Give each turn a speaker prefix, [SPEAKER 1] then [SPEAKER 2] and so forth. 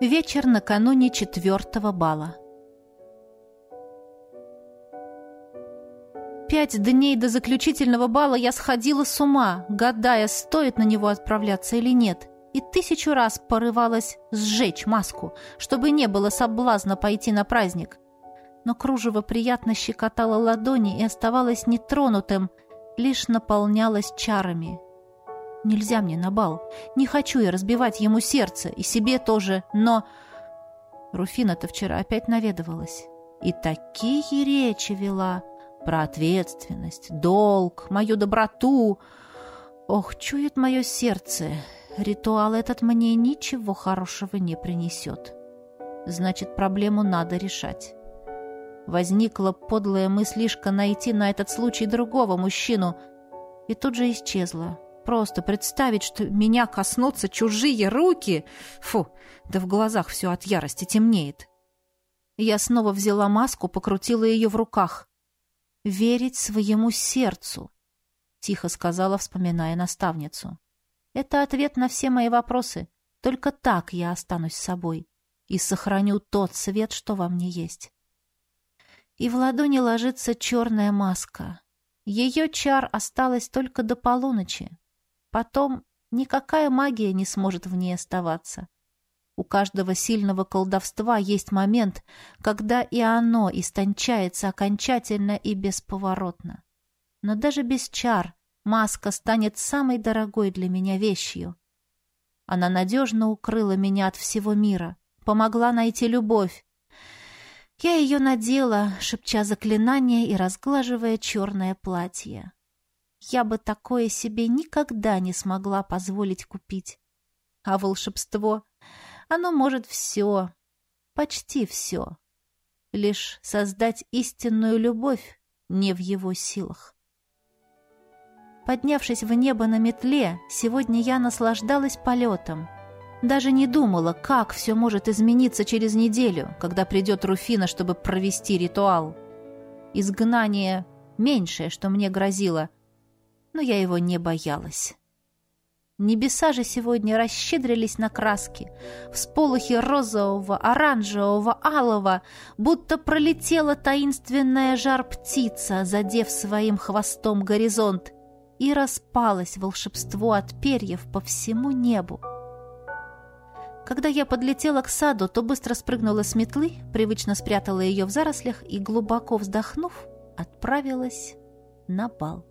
[SPEAKER 1] Вечер накануне четвертого бала. Пять дней до заключительного бала я сходила с ума, гадая, стоит на него отправляться или нет, и тысячу раз порывалась сжечь маску, чтобы не было соблазна пойти на праздник. Но кружево приятно щекотало ладони и оставалось нетронутым, лишь наполнялось чарами. Нельзя мне на бал. Не хочу я разбивать ему сердце, и себе тоже, но... Руфина-то вчера опять наведывалась. И такие речи вела про ответственность, долг, мою доброту. Ох, чует мое сердце. Ритуал этот мне ничего хорошего не принесет. Значит, проблему надо решать. Возникла подлая мыслишка найти на этот случай другого мужчину, и тут же исчезла. Просто представить, что меня коснутся чужие руки... Фу, да в глазах все от ярости темнеет. Я снова взяла маску, покрутила ее в руках. «Верить своему сердцу», — тихо сказала, вспоминая наставницу. «Это ответ на все мои вопросы. Только так я останусь собой и сохраню тот свет, что во мне есть». И в ладони ложится черная маска. Ее чар осталось только до полуночи. Потом никакая магия не сможет в ней оставаться. У каждого сильного колдовства есть момент, когда и оно истончается окончательно и бесповоротно. Но даже без чар маска станет самой дорогой для меня вещью. Она надежно укрыла меня от всего мира, помогла найти любовь. Я ее надела, шепча заклинания и разглаживая черное платье. Я бы такое себе никогда не смогла позволить купить. А волшебство, оно может все, почти все. Лишь создать истинную любовь не в его силах. Поднявшись в небо на метле, сегодня я наслаждалась полетом. Даже не думала, как все может измениться через неделю, когда придет Руфина, чтобы провести ритуал. Изгнание — меньшее, что мне грозило, но я его не боялась. Небеса же сегодня расщедрились на краски. Всполохи розового, оранжевого, алого, будто пролетела таинственная жар-птица, задев своим хвостом горизонт, и распалось волшебство от перьев по всему небу. Когда я подлетела к саду, то быстро спрыгнула с метлы, привычно спрятала ее в зарослях и, глубоко вздохнув, отправилась на бал.